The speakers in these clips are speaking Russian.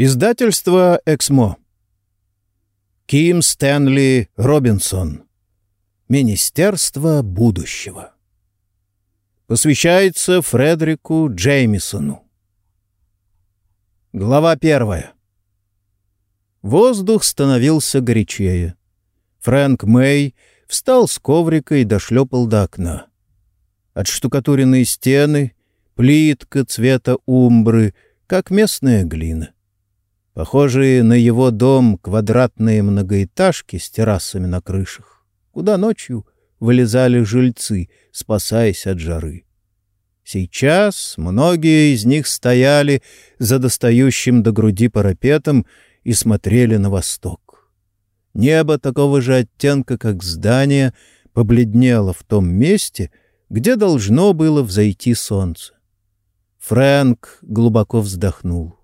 Издательство «Эксмо». Ким Стэнли Робинсон. Министерство будущего. Посвящается Фредерику Джеймисону. Глава первая. Воздух становился горячее. Фрэнк Мэй встал с коврика и дошлепал до окна. Отштукатуренные стены, плитка цвета умбры, как местная глина. Похожие на его дом квадратные многоэтажки с террасами на крышах, куда ночью вылезали жильцы, спасаясь от жары. Сейчас многие из них стояли за достающим до груди парапетом и смотрели на восток. Небо такого же оттенка, как здание, побледнело в том месте, где должно было взойти солнце. Фрэнк глубоко вздохнул.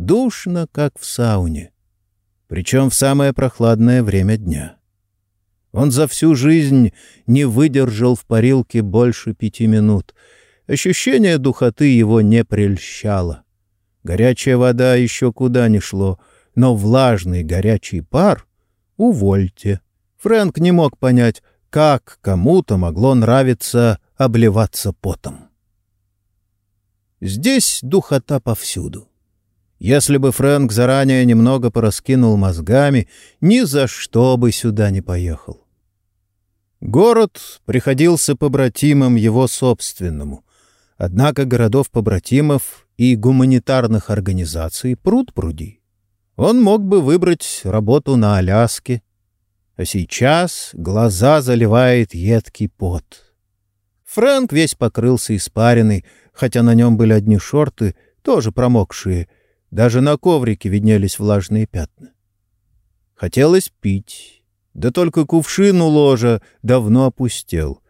Душно, как в сауне. Причем в самое прохладное время дня. Он за всю жизнь не выдержал в парилке больше пяти минут. Ощущение духоты его не прельщало. Горячая вода еще куда ни шло, но влажный горячий пар — увольте. Фрэнк не мог понять, как кому-то могло нравиться обливаться потом. Здесь духота повсюду. Если бы Фрэнк заранее немного пораскинул мозгами, ни за что бы сюда не поехал. Город приходился побратимам его собственному. Однако городов-побратимов и гуманитарных организаций пруд пруди. Он мог бы выбрать работу на Аляске, а сейчас глаза заливает едкий пот. Фрэнк весь покрылся испариной, хотя на нем были одни шорты, тоже промокшие — даже на коврике виднелись влажные пятна. Хотелось пить, да только кувшин у ложа давно опустел.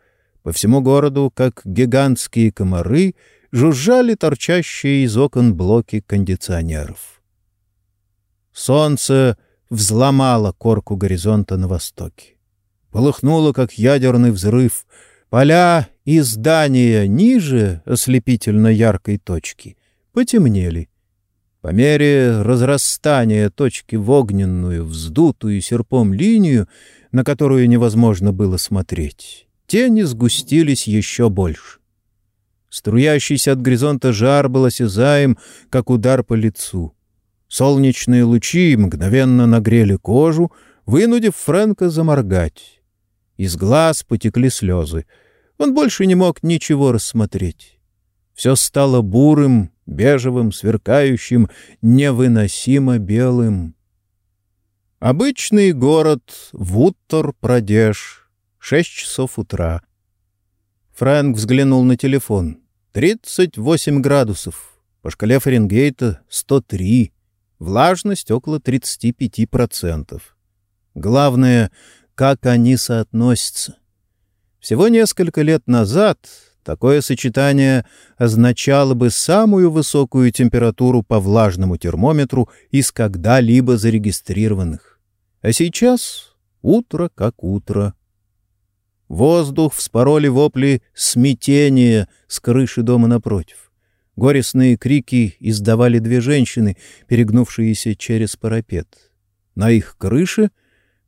По всему городу, как гигантские комары, жужжали торчащие из окон блоки кондиционеров. Солнце взломало корку горизонта на востоке. Полыхнуло, как ядерный взрыв. Поля и здания ниже ослепительно яркой точки потемнели. По мере разрастания точки в огненную, вздутую серпом линию, на которую невозможно было смотреть, тени сгустились еще больше. Струящийся от горизонта жар был осязаем, как удар по лицу. Солнечные лучи мгновенно нагрели кожу, вынудив Фрэнка заморгать. Из глаз потекли слезы. Он больше не мог ничего рассмотреть. Все стало бурым, бежевым, сверкающим, невыносимо белым. Обычный город Вуттер-Прадеш. Шесть часов утра. Фрэнк взглянул на телефон. Тридцать восемь градусов. По шкале Фаренгейта сто три. Влажность около тридцати пяти процентов. Главное, как они соотносятся. Всего несколько лет назад Такое сочетание означало бы самую высокую температуру по влажному термометру из когда-либо зарегистрированных. А сейчас утро как утро. Воздух вспороли вопли смятения с крыши дома напротив. Горестные крики издавали две женщины, перегнувшиеся через парапет. На их крыше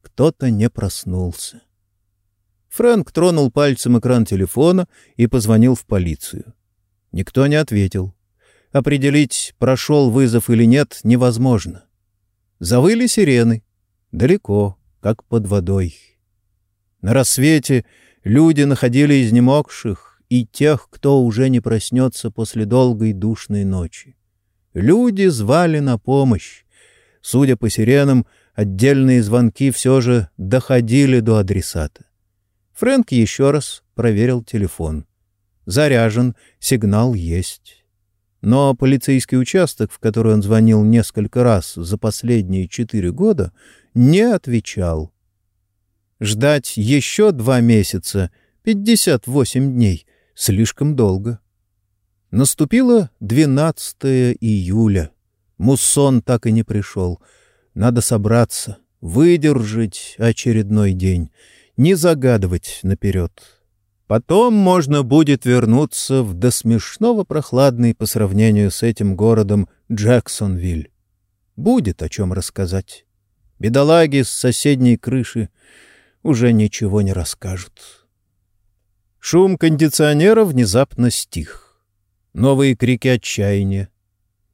кто-то не проснулся. Фрэнк тронул пальцем экран телефона и позвонил в полицию. Никто не ответил. Определить, прошел вызов или нет, невозможно. Завыли сирены. Далеко, как под водой. На рассвете люди находили изнемогших и тех, кто уже не проснется после долгой душной ночи. Люди звали на помощь. Судя по сиренам, отдельные звонки все же доходили до адресата. Фрэнк еще раз проверил телефон. Заряжен, сигнал есть. Но полицейский участок, в который он звонил несколько раз за последние четыре года, не отвечал. Ждать еще два месяца, 58 дней, слишком долго. Наступило 12 июля. Муссон так и не пришел. Надо собраться, выдержать очередной день не загадывать наперед. Потом можно будет вернуться в до смешного прохладный по сравнению с этим городом Джексонвиль. будет о чем рассказать. Бедолаги с соседней крыши уже ничего не расскажут. Шум кондиционера внезапно стих. Новые крики отчаяния.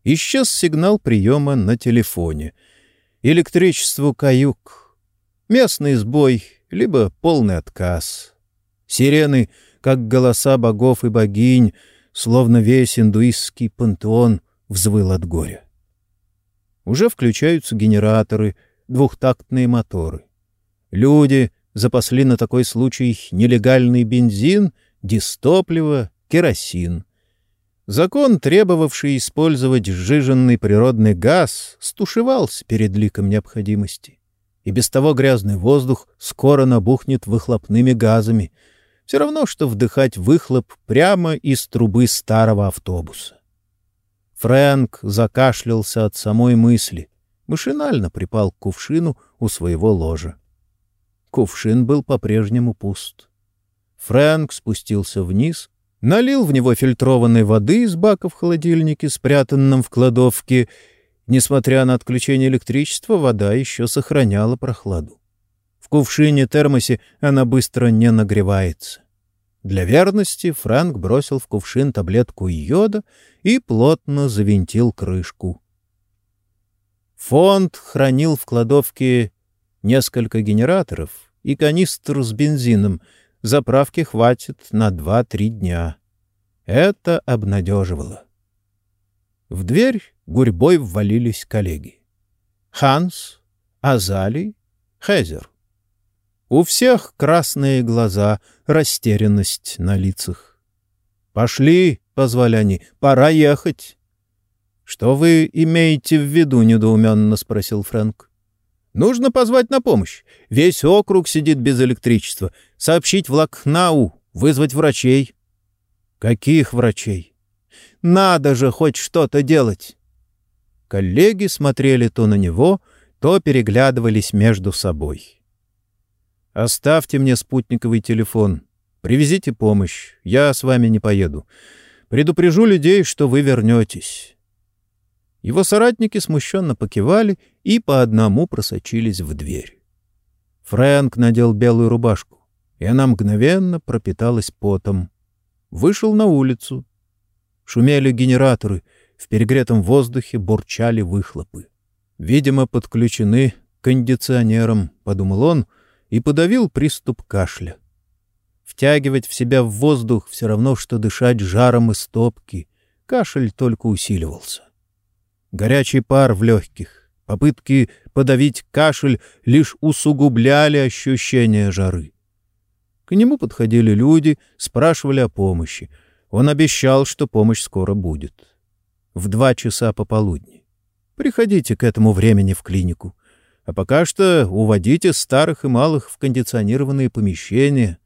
Исчез сигнал приема на телефоне. Электричеству каюк. Местный сбой, либо полный отказ. Сирены, как голоса богов и богинь, словно весь индуистский пантеон взвыл от горя. Уже включаются генераторы, двухтактные моторы. Люди запасли на такой случай нелегальный бензин, дистопливо, керосин. Закон, требовавший использовать сжиженный природный газ, стушевался перед ликом необходимости. И без того грязный воздух скоро набухнет выхлопными газами. Все равно, что вдыхать выхлоп прямо из трубы старого автобуса. Фрэнк закашлялся от самой мысли, машинально припал к кувшину у своего ложа. Кувшин был по-прежнему пуст. Фрэнк спустился вниз, налил в него фильтрованной воды из бака в холодильнике, спрятанном в кладовке. Несмотря на отключение электричества, вода еще сохраняла прохладу. В кувшине-термосе она быстро не нагревается. Для верности Фрэнк бросил в кувшин таблетку йода и плотно завинтил крышку. Фонд хранил в кладовке несколько генераторов и канистр с бензином. Заправки хватит на два-три дня. Это обнадеживало. В дверь гурьбой ввалились коллеги. Ханс, Азали, Хезер. У всех красные глаза, растерянность на лицах. «Пошли!» — позвали они. «Пора ехать!» «Что вы имеете в виду?» — недоуменно спросил Фрэнк. «Нужно позвать на помощь. Весь округ сидит без электричества. Сообщить в Лакхнау, вызвать врачей». «Каких врачей?» «Надо же хоть что-то делать!» Коллеги смотрели то на него, то переглядывались между собой. «Оставьте мне спутниковый телефон. Привезите помощь. Я с вами не поеду. Предупрежу людей, что вы вернетесь. Его соратники смущенно покивали и по одному просочились в дверь. Фрэнк надел белую рубашку, и она мгновенно пропиталась потом. Вышел на улицу. Шумели генераторы, в перегретом воздухе бурчали выхлопы. Видимо, подключены к кондиционерам, — подумал он, и подавил приступ кашля. Втягивать в себя в воздух все равно, что дышать жаром из топки. Кашель только усиливался. Горячий пар в легких, попытки подавить кашель лишь усугубляли ощущение жары. К нему подходили люди, спрашивали о помощи. Он обещал, что помощь скоро будет. В два часа пополудни. Приходите к этому времени в клинику. А пока что уводите старых и малых в кондиционированные помещения.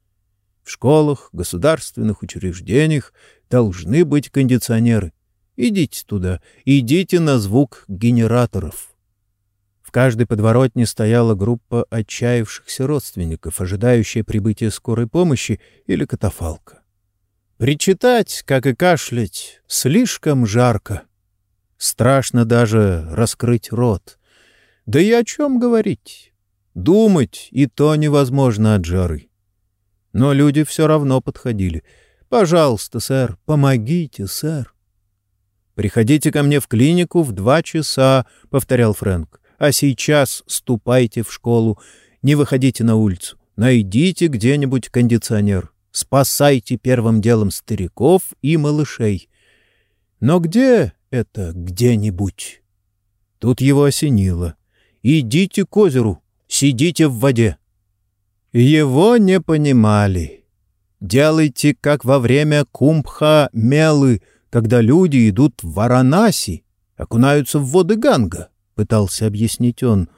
В школах, государственных учреждениях должны быть кондиционеры. Идите туда, идите на звук генераторов. В каждой подворотне стояла группа отчаявшихся родственников, ожидающая прибытия скорой помощи или катафалка. Причитать, как и кашлять, слишком жарко. Страшно даже раскрыть рот. Да и о чем говорить? Думать и то невозможно от жары. Но люди все равно подходили. «Пожалуйста, сэр, помогите, сэр». «Приходите ко мне в клинику в два часа», — повторял Фрэнк. «А сейчас ступайте в школу. Не выходите на улицу. Найдите где-нибудь кондиционер. Спасайте первым делом стариков и малышей. Но где это где-нибудь?» Тут его осенило. «Идите к озеру, сидите в воде». Его не понимали. Делайте, как во время кумбха мелы, когда люди идут в Варанаси, окунаются в воды Ганга, — пытался объяснить он.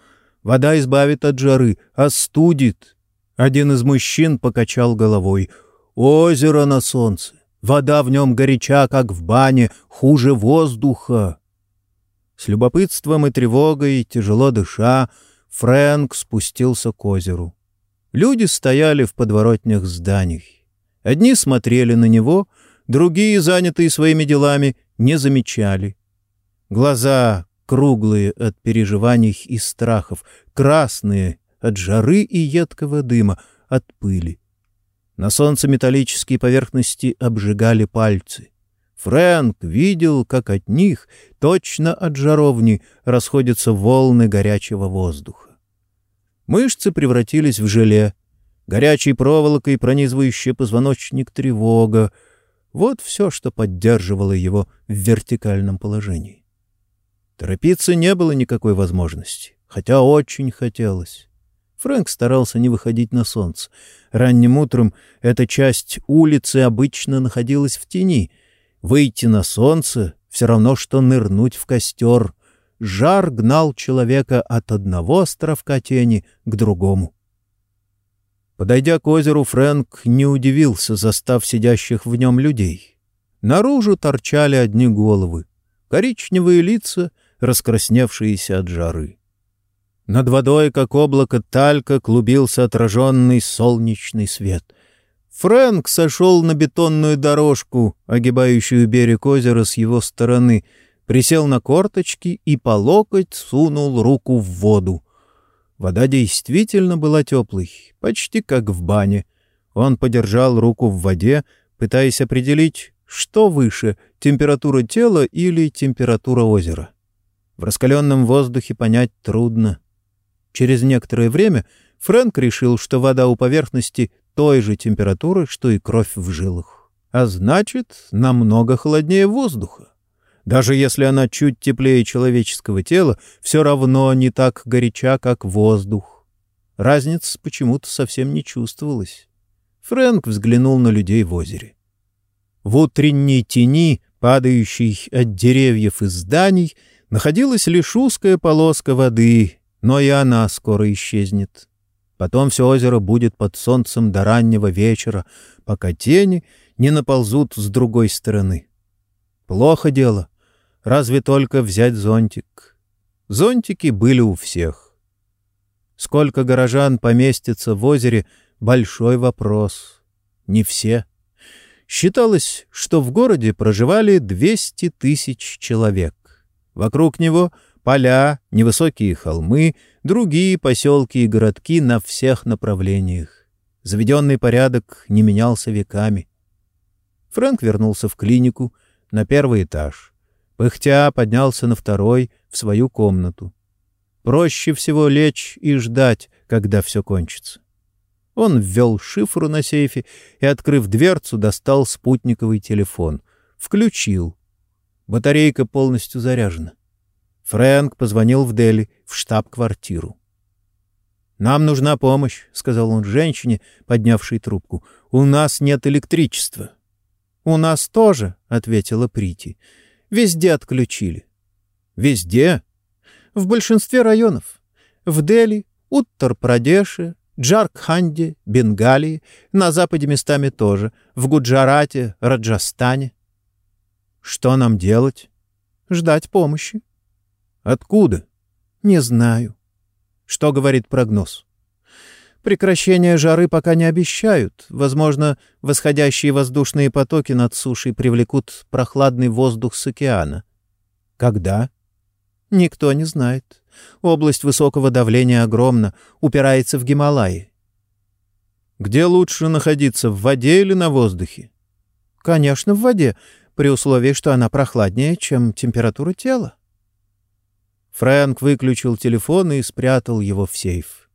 Вода избавит от жары, остудит. Один из мужчин покачал головой. Озеро на солнце. Вода в нем горяча, как в бане, хуже воздуха. С любопытством и тревогой, тяжело дыша, Фрэнк спустился к озеру. Люди стояли в подворотнях зданий. Одни смотрели на него — другие, занятые своими делами, не замечали. Глаза круглые от переживаний и страхов, красные от жары и едкого дыма, от пыли. На солнце металлические поверхности обжигали пальцы. Фрэнк видел, как от них, точно от жаровни, расходятся волны горячего воздуха. Мышцы превратились в желе, горячей проволокой пронизывающая позвоночник тревога. Вот все, что поддерживало его в вертикальном положении. Торопиться не было никакой возможности, хотя очень хотелось. Фрэнк старался не выходить на солнце. Ранним утром эта часть улицы обычно находилась в тени. Выйти на солнце — все равно, что нырнуть в костер. Жар гнал человека от одного островка тени к другому. Подойдя к озеру, Фрэнк не удивился, застав сидящих в нем людей. Наружу торчали одни головы, коричневые лица, раскрасневшиеся от жары. Над водой, как облако талька, клубился отраженный солнечный свет. Фрэнк сошел на бетонную дорожку, огибающую берег озера с его стороны, присел на корточки и по локоть сунул руку в воду. Вода действительно была теплой, почти как в бане. Он подержал руку в воде, пытаясь определить, что выше — температура тела или температура озера. В раскаленном воздухе понять трудно. Через некоторое время Фрэнк решил, что вода у поверхности той же температуры, что и кровь в жилах. А значит, намного холоднее воздуха. Даже если она чуть теплее человеческого тела, все равно не так горяча, как воздух. Разница почему-то совсем не чувствовалась. Фрэнк взглянул на людей в озере. В утренней тени, падающей от деревьев и зданий, находилась лишь узкая полоска воды, но и она скоро исчезнет. Потом все озеро будет под солнцем до раннего вечера, пока тени не наползут с другой стороны. Плохо дело. Разве только взять зонтик. Зонтики были у всех. Сколько горожан поместится в озере — большой вопрос. Не все. Считалось, что в городе проживали 200 тысяч человек. Вокруг него поля, невысокие холмы, другие поселки и городки на всех направлениях. Заведенный порядок не менялся веками. Фрэнк вернулся в клинику на первый этаж. Пыхтя поднялся на второй, в свою комнату. Проще всего лечь и ждать, когда все кончится. Он ввел шифру на сейфе и, открыв дверцу, достал спутниковый телефон. Включил. Батарейка полностью заряжена. Фрэнк позвонил в Дели, в штаб-квартиру. «Нам нужна помощь», — сказал он женщине, поднявшей трубку. «У нас нет электричества». «У нас тоже», — ответила Прити. «Везде отключили». «Везде?» «В большинстве районов. В Дели, Уттар-Прадеше, Джаркханде, Бенгалии, на западе местами тоже, в Гуджарате, Раджастане». «Что нам делать?» «Ждать помощи». Откуда? Не знаю. Что говорит прогноз? Прекращение жары пока не обещают. Возможно, восходящие воздушные потоки над сушей привлекут прохладный воздух с океана. Когда? Никто не знает. Область высокого давления огромна, упирается в Гималаи. Где лучше находиться, в воде или на воздухе? Конечно, в воде, при условии, что она прохладнее, чем температура тела. Фрэнк выключил телефон и спрятал его в сейф.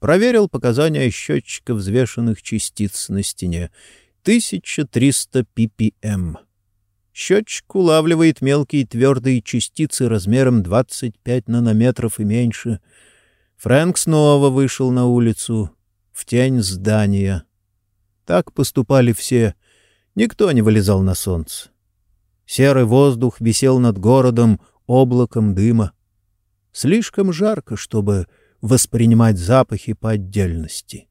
Проверил показания счетчика взвешенных частиц на стене. 1300 ppm. Счетчик улавливает мелкие твердые частицы размером 25 нанометров и меньше. Фрэнк снова вышел на улицу, в тень здания. Так поступали все. Никто не вылезал на солнце. Серый воздух висел над городом облаком дыма. Слишком жарко, чтобы воспринимать запахи по отдельности.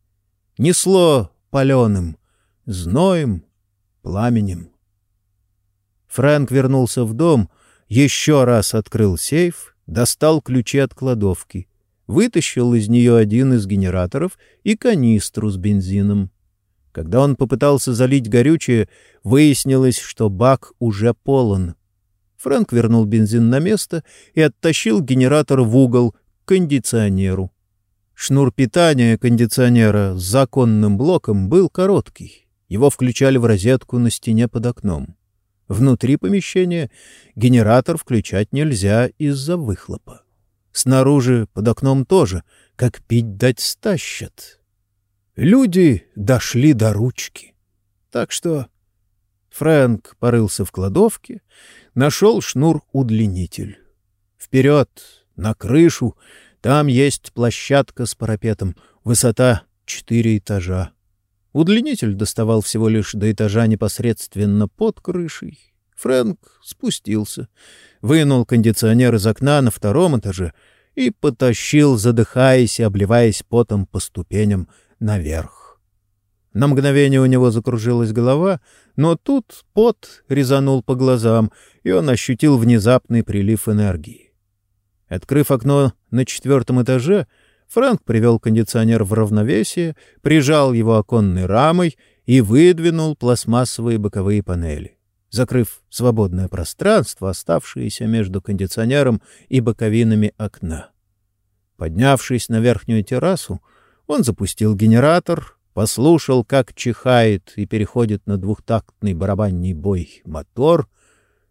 Несло паленым, зноем, пламенем. Фрэнк вернулся в дом, еще раз открыл сейф, достал ключи от кладовки, вытащил из нее один из генераторов и канистру с бензином. Когда он попытался залить горючее, выяснилось, что бак уже полон. Фрэнк вернул бензин на место и оттащил генератор в угол к кондиционеру. Шнур питания кондиционера с законным блоком был короткий. Его включали в розетку на стене под окном. Внутри помещения генератор включать нельзя из-за выхлопа. Снаружи, под окном тоже, как пить дать стащат. Люди дошли до ручки. Так что Фрэнк порылся в кладовке, нашел шнур-удлинитель. Вперед, на крышу, там есть площадка с парапетом, высота четыре этажа. Удлинитель доставал всего лишь до этажа непосредственно под крышей. Фрэнк спустился, вынул кондиционер из окна на втором этаже и потащил, задыхаясь и обливаясь потом по ступеням наверх. На мгновение у него закружилась голова, но тут пот резанул по глазам, и он ощутил внезапный прилив энергии. Открыв окно на четвертом этаже, Фрэнк привел кондиционер в равновесие, прижал его оконной рамой и выдвинул пластмассовые боковые панели, закрыв свободное пространство, оставшееся между кондиционером и боковинами окна. Поднявшись на верхнюю террасу, он запустил генератор, послушал, как чихает и переходит на двухтактный барабанный бой мотор.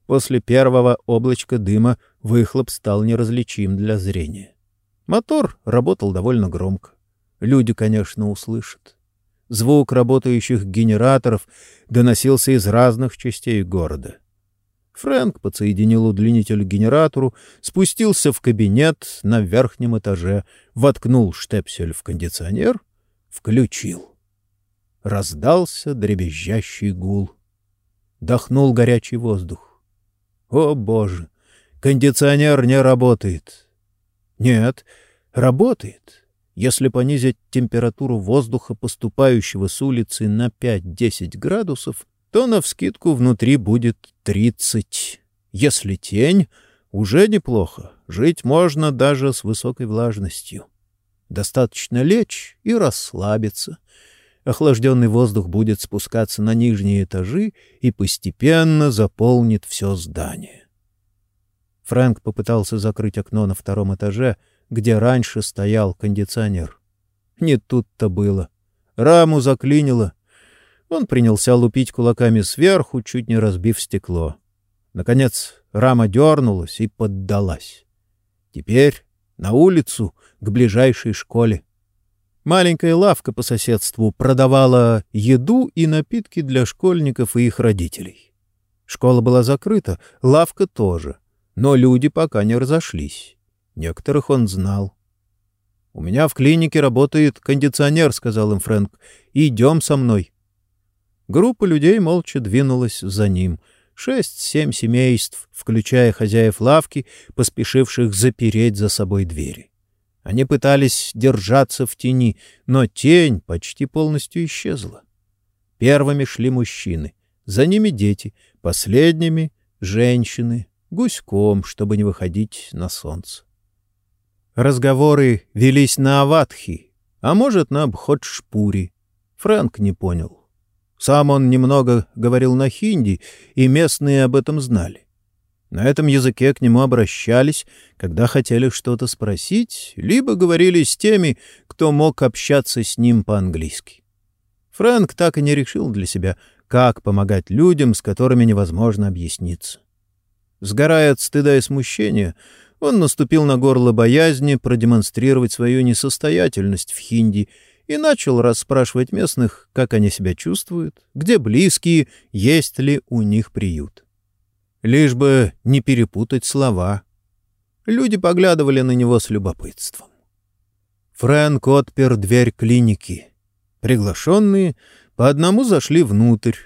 После первого облачка дыма выхлоп стал неразличим для зрения. Мотор работал довольно громко. Люди, конечно, услышат. Звук работающих генераторов доносился из разных частей города. Фрэнк подсоединил удлинитель к генератору, спустился в кабинет на верхнем этаже, воткнул штепсель в кондиционер, включил. Раздался дребезжащий гул. Дохнул горячий воздух. О, Боже! Кондиционер не работает. Нет, работает. Если понизить температуру воздуха, поступающего с улицы, на 5-10 градусов, то навскидку внутри будет 30. Если тень, уже неплохо. Жить можно даже с высокой влажностью. Достаточно лечь и расслабиться. Охлажденный воздух будет спускаться на нижние этажи и постепенно заполнит все здание. Фрэнк попытался закрыть окно на втором этаже, где раньше стоял кондиционер. Не тут-то было. Раму заклинило. Он принялся лупить кулаками сверху, чуть не разбив стекло. Наконец рама дернулась и поддалась. Теперь на улицу, к ближайшей школе. Маленькая лавка по соседству продавала еду и напитки для школьников и их родителей. Школа была закрыта, лавка тоже — но люди пока не разошлись. Некоторых он знал. — У меня в клинике работает кондиционер, — сказал им Фрэнк. — Идем со мной. Группа людей молча двинулась за ним. Шесть-семь семейств, включая хозяев лавки, поспешивших запереть за собой двери. Они пытались держаться в тени, но тень почти полностью исчезла. Первыми шли мужчины, за ними дети, последними — женщины, гуськом, чтобы не выходить на солнце. Разговоры велись на аватхи, а может, на бхот-шпури. Фрэнк не понял. Сам он немного говорил на хинди, и местные об этом знали. На этом языке к нему обращались, когда хотели что-то спросить, либо говорили с теми, кто мог общаться с ним по-английски. Фрэнк так и не решил для себя, как помогать людям, с которыми невозможно объясниться. Сгорая от стыда и смущения, он наступил на горло боязни продемонстрировать свою несостоятельность в хинди и начал расспрашивать местных, как они себя чувствуют, где близкие, есть ли у них приют. Лишь бы не перепутать слова. Люди поглядывали на него с любопытством. Фрэнк отпер дверь клиники. Приглашенные по одному зашли внутрь.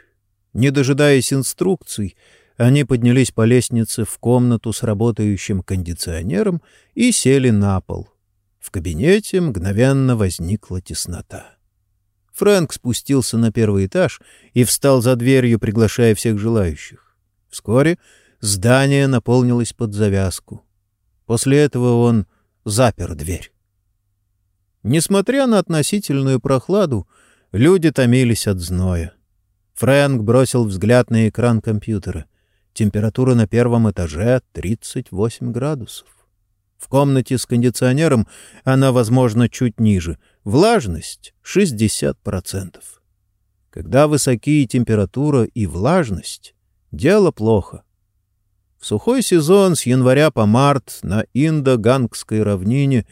Не дожидаясь инструкций, они поднялись по лестнице в комнату с работающим кондиционером и сели на пол. В кабинете мгновенно возникла теснота. Фрэнк спустился на первый этаж и встал за дверью, приглашая всех желающих. Вскоре здание наполнилось под завязку. После этого он запер дверь. Несмотря на относительную прохладу, люди томились от зноя. Фрэнк бросил взгляд на экран компьютера. Температура на первом этаже 38 градусов. В комнате с кондиционером она, возможно, чуть ниже. Влажность — 60%. Когда высокие температура и влажность, дело плохо. В сухой сезон с января по март на Индо-Гангской равнине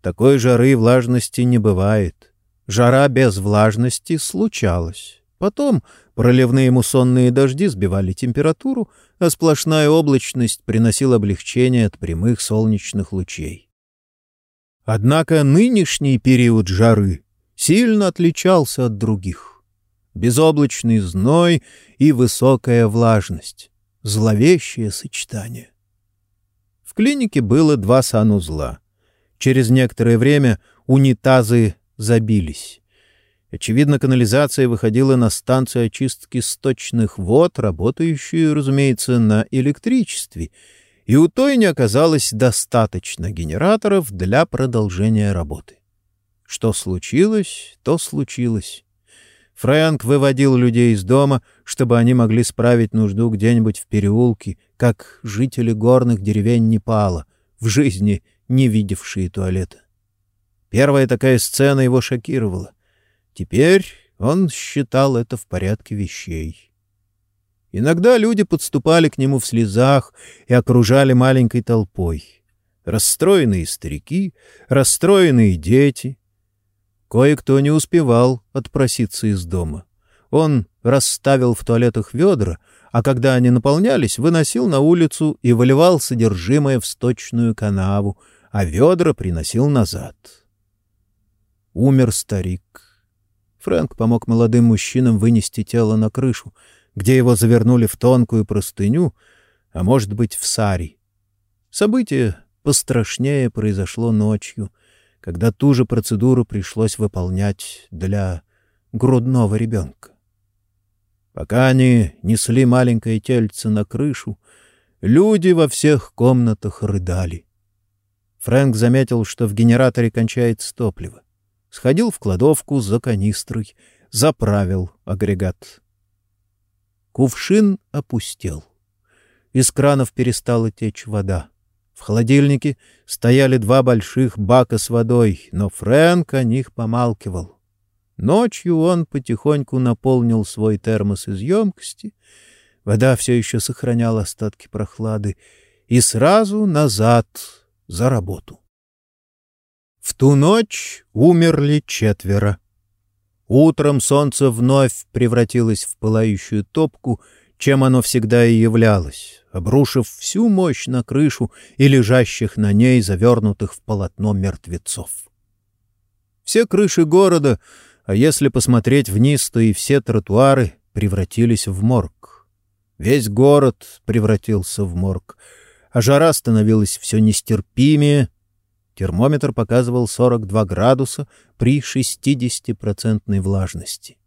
такой жары и влажности не бывает. Жара без влажности случалась. Потом проливные муссонные дожди сбивали температуру, а сплошная облачность приносила облегчение от прямых солнечных лучей. Однако нынешний период жары сильно отличался от других. Безоблачный зной и высокая влажность. Зловещее сочетание. В клинике было два санузла. Через некоторое время унитазы забились. Очевидно, канализация выходила на станцию очистки сточных вод, работающую, разумеется, на электричестве, и у той не оказалось достаточно генераторов для продолжения работы. Что случилось, то случилось. Фрэнк выводил людей из дома, чтобы они могли справить нужду где-нибудь в переулке, как жители горных деревень Непала, в жизни не видевшие туалета. Первая такая сцена его шокировала. Теперь он считал это в порядке вещей. Иногда люди подступали к нему в слезах и окружали маленькой толпой. Расстроенные старики, расстроенные дети. Кое-кто не успевал отпроситься из дома. Он расставил в туалетах ведра, а когда они наполнялись, выносил на улицу и выливал содержимое в сточную канаву, а ведра приносил назад. Умер старик. Фрэнк помог молодым мужчинам вынести тело на крышу, где его завернули в тонкую простыню, а может быть, в сари. Событие пострашнее произошло ночью, когда ту же процедуру пришлось выполнять для грудного ребенка. Пока они несли маленькое тельце на крышу, люди во всех комнатах рыдали. Фрэнк заметил, что в генераторе кончается топливо сходил в кладовку за канистрой, заправил агрегат. Кувшин опустел. Из кранов перестала течь вода. В холодильнике стояли два больших бака с водой, но Фрэнк о них помалкивал. Ночью он потихоньку наполнил свой термос из емкости, вода все еще сохраняла остатки прохлады, и сразу назад за работу. В ту ночь умерли четверо. Утром солнце вновь превратилось в пылающую топку, чем оно всегда и являлось, обрушив всю мощь на крышу и лежащих на ней, завернутых в полотно мертвецов. Все крыши города, а если посмотреть вниз, то и все тротуары превратились в морг. Весь город превратился в морг, а жара становилась все нестерпимее, Термометр показывал 42 градуса при 60% влажности.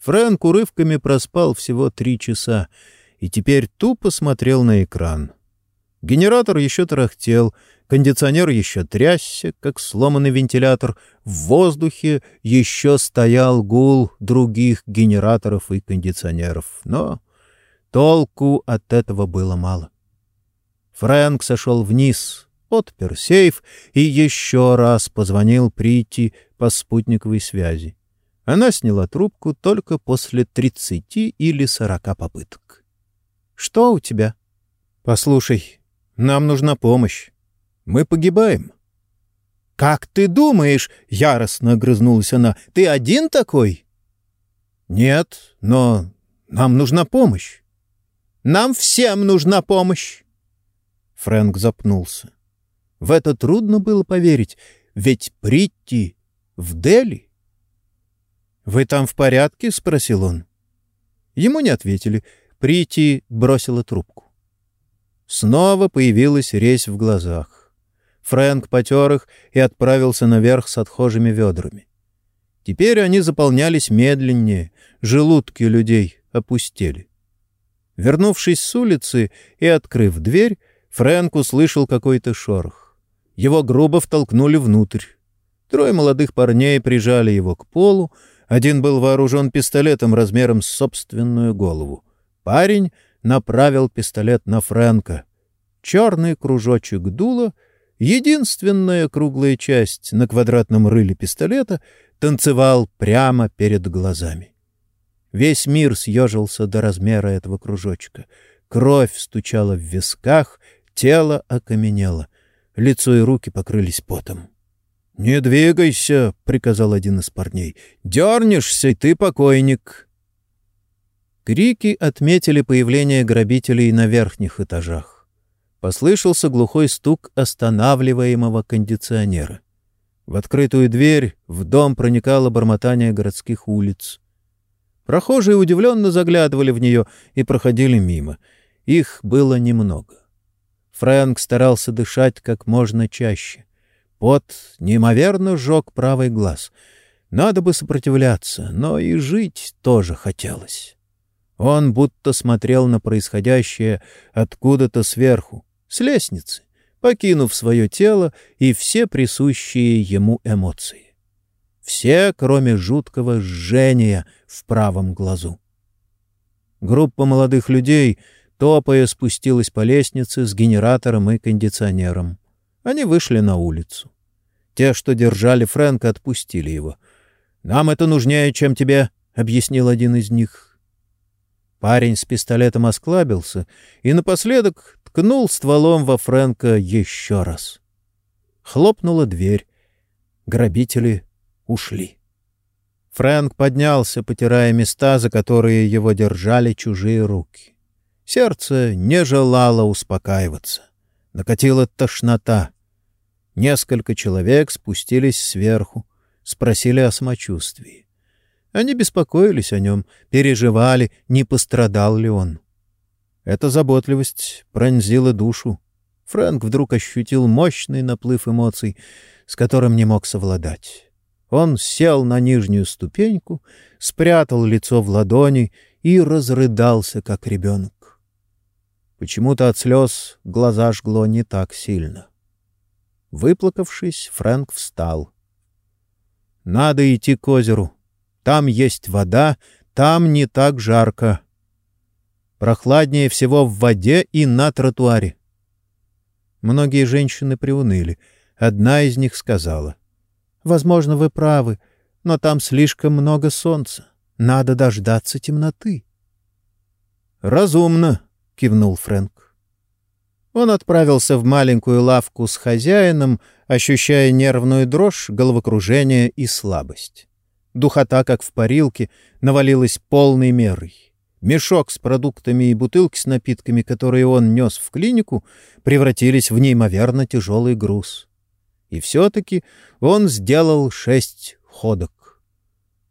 Фрэнк урывками проспал всего три часа и теперь тупо смотрел на экран. Генератор еще тарахтел, кондиционер еще трясся, как сломанный вентилятор, в воздухе еще стоял гул других генераторов и кондиционеров, но толку от этого было мало. Фрэнк сошел вниз, отпер сейф и еще раз позвонил Прити по спутниковой связи. Она сняла трубку только после тридцати или сорока попыток. — Что у тебя? — Послушай, нам нужна помощь. Мы погибаем. — Как ты думаешь? — яростно огрызнулась она. — Ты один такой? — Нет, но нам нужна помощь. — Нам всем нужна помощь. Фрэнк запнулся. В это трудно было поверить, ведь Притти в Дели. «Вы там в порядке?» — спросил он. Ему не ответили. Притти бросила трубку. Снова появилась резь в глазах. Фрэнк потер их и отправился наверх с отхожими ведрами. Теперь они заполнялись медленнее, желудки людей опустели. Вернувшись с улицы и открыв дверь, Фрэнк услышал какой-то шорох. Его грубо втолкнули внутрь. Трое молодых парней прижали его к полу. Один был вооружен пистолетом размером с собственную голову. Парень направил пистолет на Фрэнка. Черный кружочек дула, единственная круглая часть на квадратном рыле пистолета, танцевал прямо перед глазами. Весь мир съежился до размера этого кружочка. Кровь стучала в висках, тело окаменело. Лицо и руки покрылись потом. — Не двигайся, — приказал один из парней. — Дернешься, ты покойник. Крики отметили появление грабителей на верхних этажах. Послышался глухой стук останавливаемого кондиционера. В открытую дверь в дом проникало бормотание городских улиц. Прохожие удивленно заглядывали в нее и проходили мимо. Их было немного. Фрэнк старался дышать как можно чаще. Пот неимоверно сжег правый глаз. Надо бы сопротивляться, но и жить тоже хотелось. Он будто смотрел на происходящее откуда-то сверху, с лестницы, покинув свое тело и все присущие ему эмоции. Все, кроме жуткого жжения в правом глазу. Группа молодых людей, топая, спустилась по лестнице с генератором и кондиционером. Они вышли на улицу. Те, что держали Фрэнка, отпустили его. «Нам это нужнее, чем тебе», — объяснил один из них. Парень с пистолетом осклабился и напоследок ткнул стволом во Фрэнка еще раз. Хлопнула дверь. Грабители ушли. Фрэнк поднялся, потирая места, за которые его держали чужие руки. Сердце не желало успокаиваться. Накатила тошнота. Несколько человек спустились сверху, спросили о самочувствии. Они беспокоились о нем, переживали, не пострадал ли он. Эта заботливость пронзила душу. Фрэнк вдруг ощутил мощный наплыв эмоций, с которым не мог совладать. Он сел на нижнюю ступеньку, спрятал лицо в ладони и разрыдался, как ребенок. Почему-то от слез глаза жгло не так сильно. Выплакавшись, Фрэнк встал. «Надо идти к озеру. Там есть вода, там не так жарко. Прохладнее всего в воде и на тротуаре. Многие женщины приуныли. Одна из них сказала. «Возможно, вы правы, но там слишком много солнца. Надо дождаться темноты». «Разумно», — кивнул Фрэнк. Он отправился в маленькую лавку с хозяином, ощущая нервную дрожь, головокружение и слабость. Духота, как в парилке, навалилась полной мерой. Мешок с продуктами и бутылки с напитками, которые он нес в клинику, превратились в неимоверно тяжелый груз. И все-таки он сделал шесть ходок.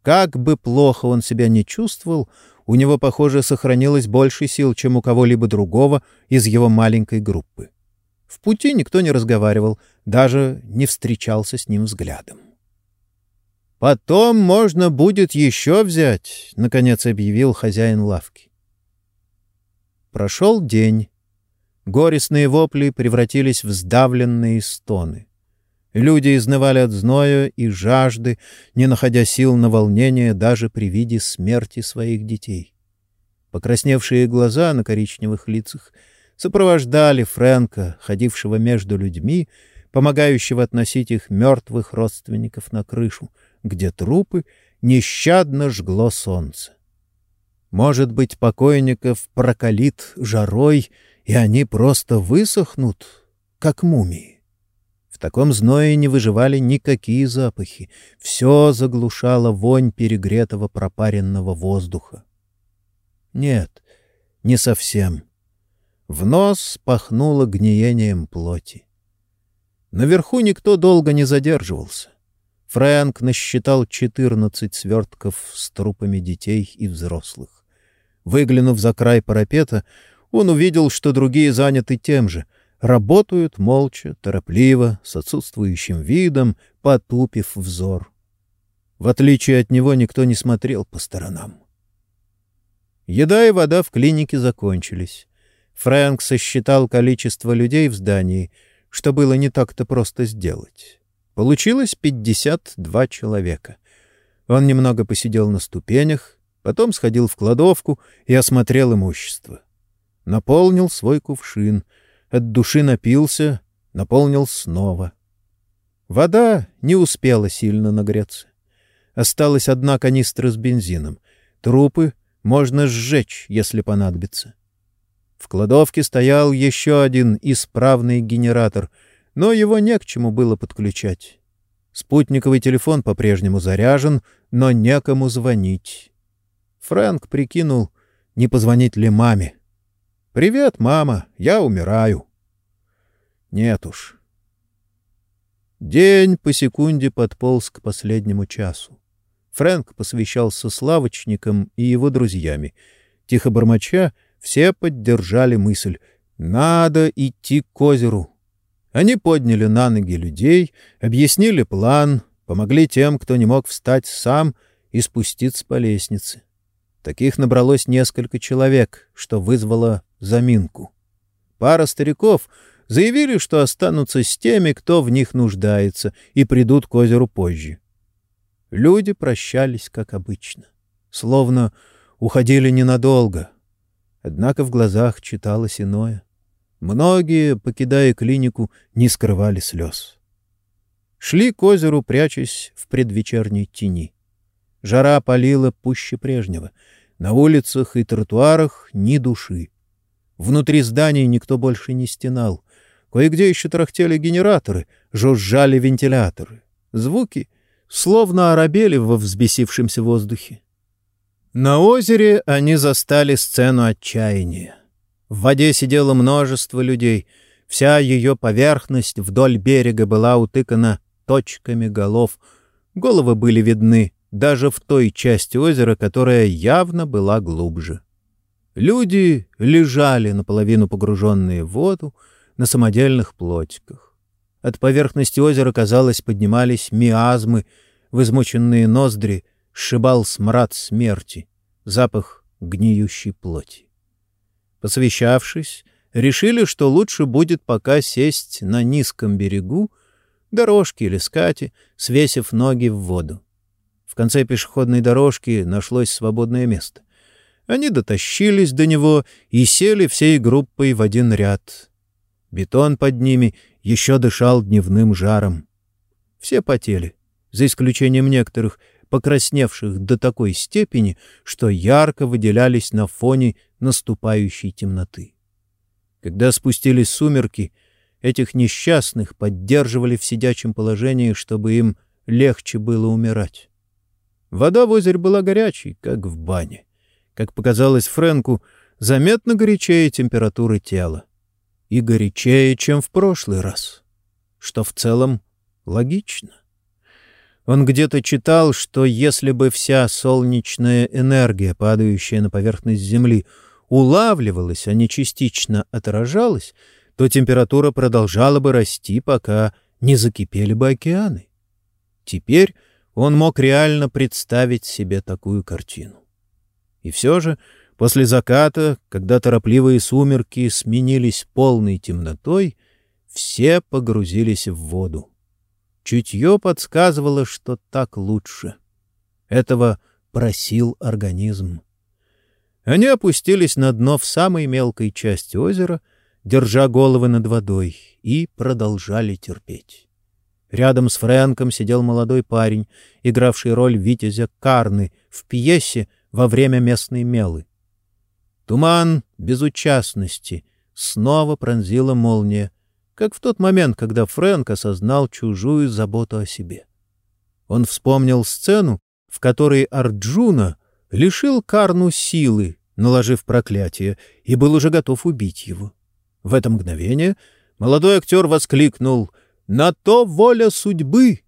Как бы плохо он себя не чувствовал, у него, похоже, сохранилось больше сил, чем у кого-либо другого из его маленькой группы. В пути никто не разговаривал, даже не встречался с ним взглядом. Потом можно будет еще взять, — наконец объявил хозяин лавки. Прошел день. Горестные вопли превратились в сдавленные стоны. Люди изнывали от зноя и жажды, не находя сил на волнение даже при виде смерти своих детей. Покрасневшие глаза на коричневых лицах сопровождали Фрэнка, ходившего между людьми, помогающего относить их мертвых родственников на крышу — где трупы нещадно жгло солнце. Может быть, покойников прокалит жарой, и они просто высохнут, как мумии. В таком зное не выживали никакие запахи. Все заглушало вонь перегретого пропаренного воздуха. Нет, не совсем. В нос пахнуло гниением плоти. Наверху никто долго не задерживался. Фрэнк насчитал четырнадцать свертков с трупами детей и взрослых. Выглянув за край парапета, он увидел, что другие заняты тем же. Работают молча, торопливо, с отсутствующим видом, потупив взор. В отличие от него никто не смотрел по сторонам. Еда и вода в клинике закончились. Фрэнк сосчитал количество людей в здании, что было не так-то просто сделать. Получилось 52 человека. Он немного посидел на ступенях, потом сходил в кладовку и осмотрел имущество. наполнил свой кувшин, от души напился, наполнил снова. Вода не успела сильно нагреться. Осталась одна канистра с бензином. Трупы можно сжечь, если понадобится. В кладовке стоял еще один исправный генератор, но его не к чему было подключать. Спутниковый телефон по-прежнему заряжен, но некому звонить. Фрэнк прикинул, не позвонить ли маме. «Привет, мама, я умираю». Нет уж. День по секунде подполз к последнему часу. Фрэнк посвящался славочникам и его друзьями. Тихо бормоча, все поддержали мысль «надо идти к озеру». Они подняли на ноги людей, объяснили план, помогли тем, кто не мог встать сам и спуститься по лестнице. Таких набралось несколько человек, что вызвало заминку. Пара стариков заявили, что останутся с теми, кто в них нуждается, и придут к озеру позже. Люди прощались, как обычно, словно уходили ненадолго. Однако в глазах читалось иное. Многие, покидая клинику, не скрывали слез. Шли к озеру, прячась в предвечерней тени. Жара палила пуще прежнего. На улицах и тротуарах ни души. Внутри зданий никто больше не стенал. Кое-где еще трахтели генераторы, жужжали вентиляторы. Звуки словно оробели во взбесившемся воздухе. На озере они застали сцену отчаяния. В воде сидело множество людей. Вся ее поверхность вдоль берега была утыкана точками голов. Головы были видны даже в той части озера, которая явно была глубже. Люди лежали, наполовину погруженные в воду, на самодельных плотиках. От поверхности озера, казалось, поднимались миазмы, в измученные ноздри сшибал смрад смерти, запах гниющей плоти. Посвящавшись, решили, что лучше будет пока сесть на низком берегу, дорожки или скати, свесив ноги в воду. В конце пешеходной дорожки нашлось свободное место. Они дотащились до него и сели всей группой в один ряд. Бетон под ними еще дышал дневным жаром. Все потели, за исключением некоторых, покрасневших до такой степени, что ярко выделялись на фоне наступающей темноты. Когда спустились сумерки, этих несчастных поддерживали в сидячем положении, чтобы им легче было умирать. Вода в озере была горячей, как в бане. Как показалось Фрэнку, заметно горячее температуры тела. И горячее, чем в прошлый раз. Что в целом логично. Он где-то читал, что если бы вся солнечная энергия, падающая на поверхность Земли, улавливалась, а не частично отражалась, то температура продолжала бы расти, пока не закипели бы океаны. Теперь он мог реально представить себе такую картину. И все же, после заката, когда торопливые сумерки сменились полной темнотой, все погрузились в воду. Чутье подсказывало, что так лучше. Этого просил организм. Они опустились на дно в самой мелкой части озера, держа головы над водой, и продолжали терпеть. Рядом с Фрэнком сидел молодой парень, игравший роль витязя Карны в пьесе во время местной мелы. Туман безучастности снова пронзила молния, как в тот момент, когда Фрэнк осознал чужую заботу о себе. Он вспомнил сцену, в которой Арджуна лишил Карну силы, наложив проклятие, и был уже готов убить его. В это мгновение молодой актер воскликнул «На то воля судьбы!»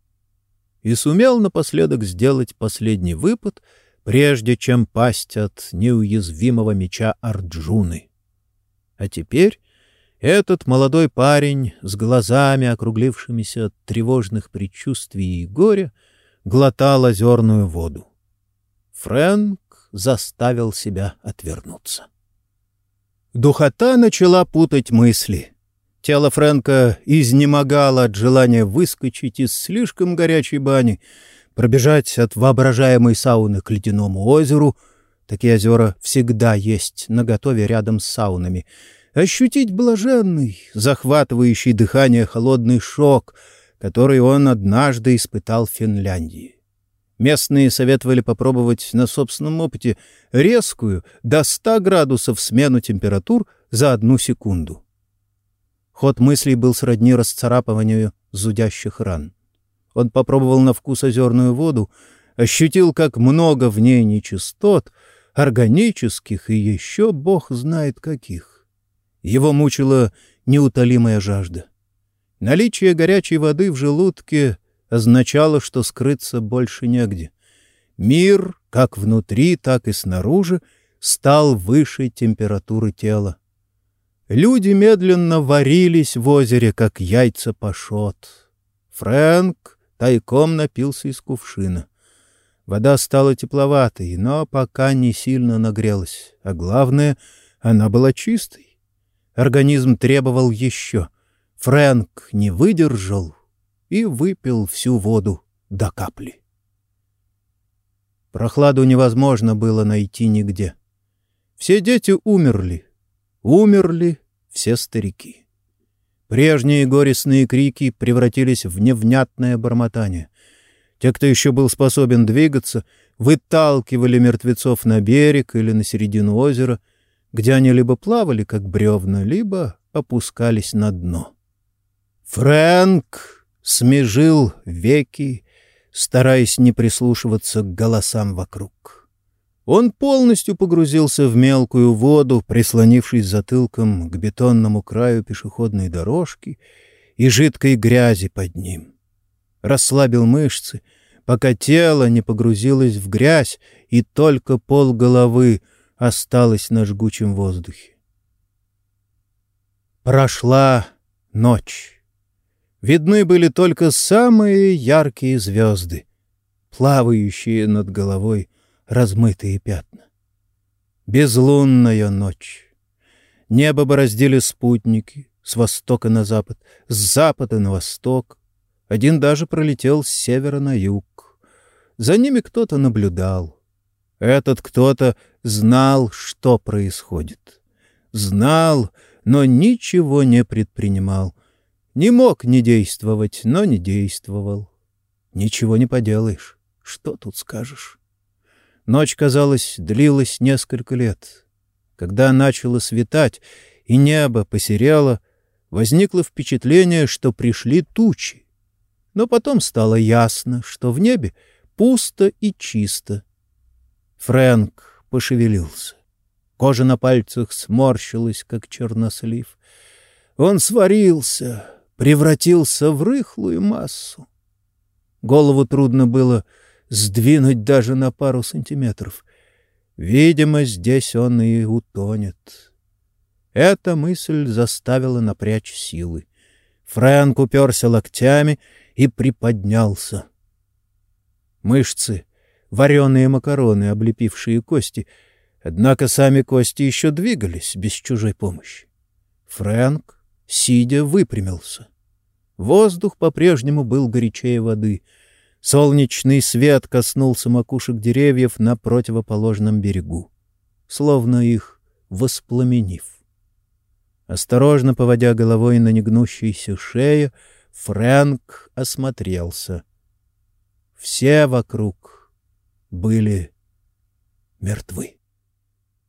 и сумел напоследок сделать последний выпад, прежде чем пасть от неуязвимого меча Арджуны. А теперь этот молодой парень с глазами, округлившимися от тревожных предчувствий и горя, глотал озерную воду. Фрэнк заставил себя отвернуться. Духота начала путать мысли. Тело Фрэнка изнемогало от желания выскочить из слишком горячей бани, пробежать от воображаемой сауны к ледяному озеру, Такие озера всегда есть наготове рядом с саунами. Ощутить блаженный, захватывающий дыхание холодный шок, который он однажды испытал в Финляндии. Местные советовали попробовать на собственном опыте резкую до 100 градусов смену температур за одну секунду. Ход мыслей был сродни расцарапыванию зудящих ран. Он попробовал на вкус озерную воду, ощутил, как много в ней нечистот, органических и еще бог знает каких. Его мучила неутолимая жажда. Наличие горячей воды в желудке означало, что скрыться больше негде. Мир, как внутри, так и снаружи, стал выше температуры тела. Люди медленно варились в озере, как яйца пашот. Фрэнк тайком напился из кувшина. Вода стала тепловатой, но пока не сильно нагрелась, а главное, она была чистой. Организм требовал еще. Фрэнк не выдержал и выпил всю воду до капли. Прохладу невозможно было найти нигде. Все дети умерли, Умерли все старики. Прежние горестные крики превратились в невнятное бормотание. Те, кто еще был способен двигаться, выталкивали мертвецов на берег или на середину озера, где они либо плавали, как бревна, либо опускались на дно. Фрэнк смежил веки, стараясь не прислушиваться к голосам вокруг. Он полностью погрузился в мелкую воду, прислонившись затылком к бетонному краю пешеходной дорожки и жидкой грязи под ним. Расслабил мышцы, пока тело не погрузилось в грязь, и только пол головы осталось на жгучем воздухе. Прошла ночь. Видны были только самые яркие звезды, плавающие над головой размытые пятна. Безлунная ночь. Небо бороздили спутники с востока на запад, с запада на восток. Один даже пролетел с севера на юг. За ними кто-то наблюдал. Этот кто-то знал, что происходит. Знал, но ничего не предпринимал. Не мог не действовать, но не действовал. Ничего не поделаешь. Что тут скажешь? Ночь, казалось, длилась несколько лет. Когда начало светать и небо посерело, возникло впечатление, что пришли тучи. Но потом стало ясно, что в небе пусто и чисто. Фрэнк пошевелился. Кожа на пальцах сморщилась, как чернослив. Он сварился, превратился в рыхлую массу. Голову трудно было сдвинуть даже на пару сантиметров. Видимо, здесь он и утонет. Эта мысль заставила напрячь силы. Фрэнк уперся локтями и приподнялся. Мышцы, вареные макароны, облепившие кости, однако сами кости еще двигались без чужой помощи. Фрэнк, сидя, выпрямился. Воздух по-прежнему был горячее воды — Солнечный свет коснулся макушек деревьев на противоположном берегу, словно их воспламенив. Осторожно поводя головой на негнущейся шее, Фрэнк осмотрелся. Все вокруг были мертвы.